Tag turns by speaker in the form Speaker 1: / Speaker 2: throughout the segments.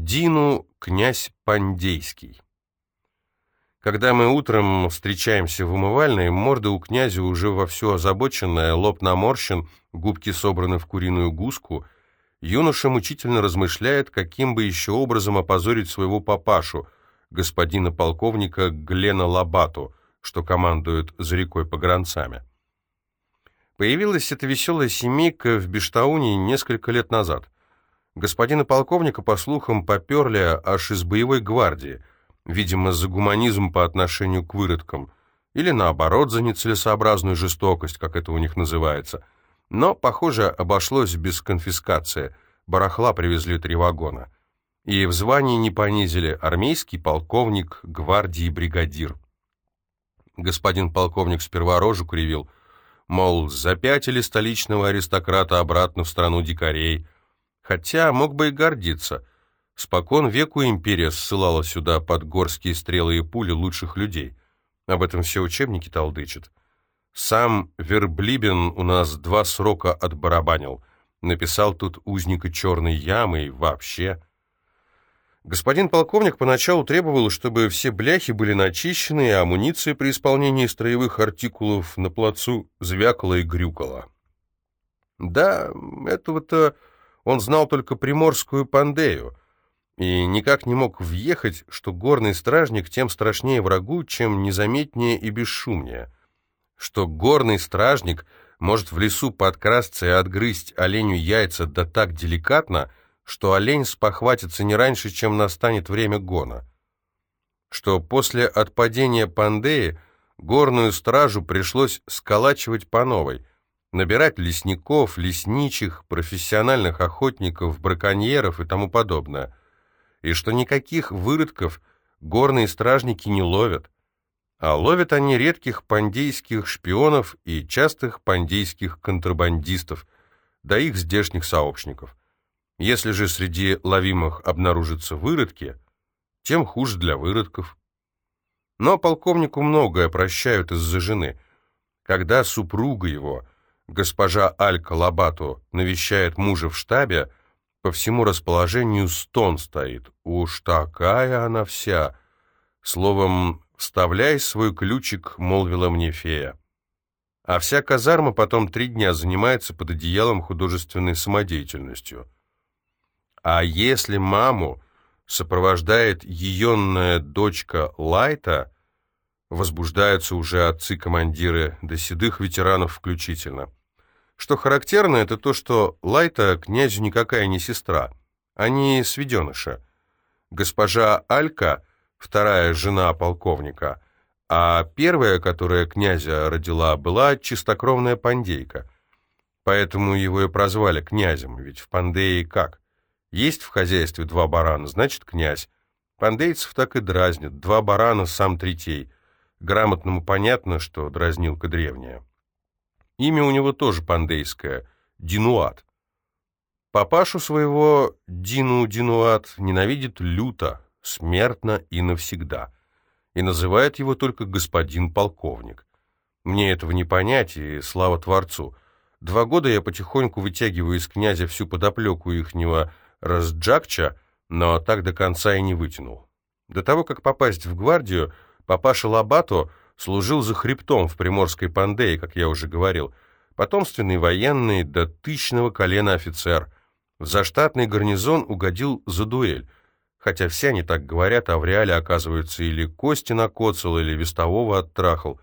Speaker 1: Дину князь Пандейский. Когда мы утром встречаемся в умывальной, морда у князя уже вовсю озабоченная, лоб наморщен, губки собраны в куриную гуску. Юноша мучительно размышляет, каким бы еще образом опозорить своего папашу, господина полковника Глена Лабату, что командует за рекой погранцами. Появилась эта веселая семейка в Бештауне несколько лет назад. Господина полковника, по слухам, поперли аж из боевой гвардии, видимо, за гуманизм по отношению к выродкам, или наоборот, за нецелесообразную жестокость, как это у них называется. Но, похоже, обошлось без конфискации. Барахла привезли три вагона. И в звании не понизили армейский полковник, гвардии бригадир. Господин полковник сперва рожу кривил, мол, запятили столичного аристократа обратно в страну дикарей – Хотя мог бы и гордиться. Спокон веку империя ссылала сюда под горские стрелы и пули лучших людей. Об этом все учебники толдычат. Сам Верблибен у нас два срока отбарабанил. Написал тут узника черной ямы и вообще... Господин полковник поначалу требовал, чтобы все бляхи были начищены, и амуниция при исполнении строевых артикулов на плацу звякала и грюкала. Да, этого-то он знал только приморскую Пандею и никак не мог въехать, что горный стражник тем страшнее врагу, чем незаметнее и бесшумнее. Что горный стражник может в лесу подкрасться и отгрызть оленю яйца да так деликатно, что олень спохватится не раньше, чем настанет время гона. Что после отпадения Пандеи горную стражу пришлось сколачивать по новой, набирать лесников, лесничих, профессиональных охотников, браконьеров и тому подобное. И что никаких выродков горные стражники не ловят, а ловят они редких пандейских шпионов и частых пандейских контрабандистов, да их здешних сообщников. Если же среди ловимых обнаружатся выродки, тем хуже для выродков. Но полковнику многое прощают из-за жены. Когда супруга его – госпожа Алька Лабату навещает мужа в штабе, по всему расположению стон стоит. Уж такая она вся. Словом, вставляй свой ключик, молвила мне фея. А вся казарма потом три дня занимается под одеялом художественной самодеятельностью. А если маму сопровождает еенная дочка Лайта, возбуждаются уже отцы-командиры, до седых ветеранов включительно. Что характерно, это то, что Лайта князю никакая не сестра, они сведеныша. Госпожа Алька, вторая жена полковника, а первая, которая князя родила, была чистокровная пандейка. Поэтому его и прозвали князем, ведь в Пандее как? Есть в хозяйстве два барана, значит князь. Пандейцев так и дразнят. Два барана, сам третей. Грамотному понятно, что дразнилка древняя. Имя у него тоже пандейское — Динуат. Папашу своего Дину Динуат ненавидит люто, смертно и навсегда, и называет его только господин полковник. Мне этого не понять, и слава Творцу. Два года я потихоньку вытягиваю из князя всю подоплеку ихнего разджакча, но так до конца и не вытянул. До того, как попасть в гвардию, папаша Лабато служил за хребтом в приморской Пандее, как я уже говорил, потомственный военный до тысячного колена офицер. В заштатный гарнизон угодил за дуэль, хотя все они так говорят, а в реале, оказывается, или кости накоцал, или вестового оттрахал.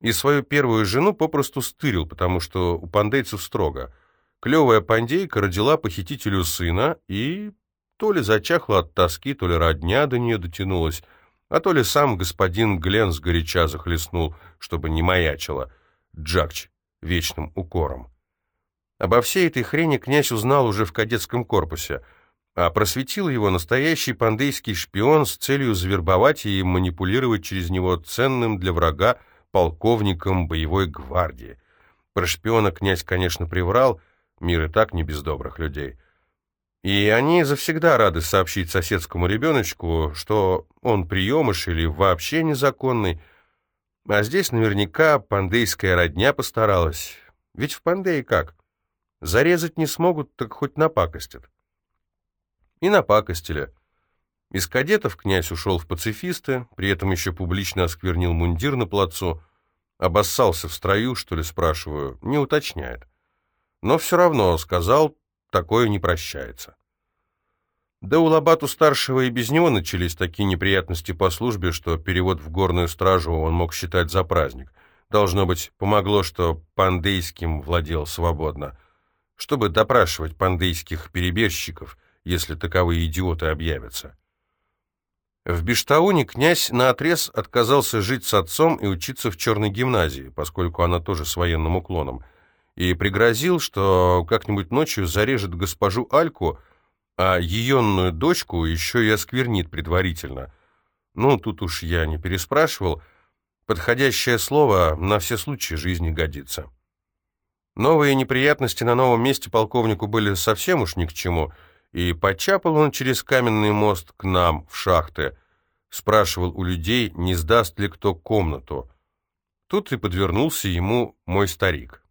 Speaker 1: И свою первую жену попросту стырил, потому что у пандейцев строго. Клевая пандейка родила похитителю сына и то ли зачахла от тоски, то ли родня до нее дотянулась, а то ли сам господин Глен сгоряча захлестнул, чтобы не маячила. Джакч вечным укором. Обо всей этой хрени князь узнал уже в кадетском корпусе, а просветил его настоящий пандейский шпион с целью завербовать и манипулировать через него ценным для врага полковником боевой гвардии. Про шпиона князь, конечно, приврал, мир и так не без добрых людей — и они завсегда рады сообщить соседскому ребеночку, что он приемыш или вообще незаконный. А здесь наверняка пандейская родня постаралась. Ведь в Пандее как? Зарезать не смогут, так хоть напакостят. И напакостили. Из кадетов князь ушел в пацифисты, при этом еще публично осквернил мундир на плацу, обоссался в строю, что ли, спрашиваю, не уточняет. Но все равно сказал, такое не прощается. Да у Лобату-старшего и без него начались такие неприятности по службе, что перевод в горную стражу он мог считать за праздник. Должно быть, помогло, что пандейским владел свободно, чтобы допрашивать пандейских перебежчиков, если таковые идиоты объявятся. В Биштауне князь наотрез отказался жить с отцом и учиться в черной гимназии, поскольку она тоже с военным уклоном, и пригрозил, что как-нибудь ночью зарежет госпожу Альку, а еенную дочку еще и осквернит предварительно. Ну, тут уж я не переспрашивал. Подходящее слово на все случаи жизни годится. Новые неприятности на новом месте полковнику были совсем уж ни к чему, и почапал он через каменный мост к нам, в шахты, спрашивал у людей, не сдаст ли кто комнату. Тут и подвернулся ему мой старик.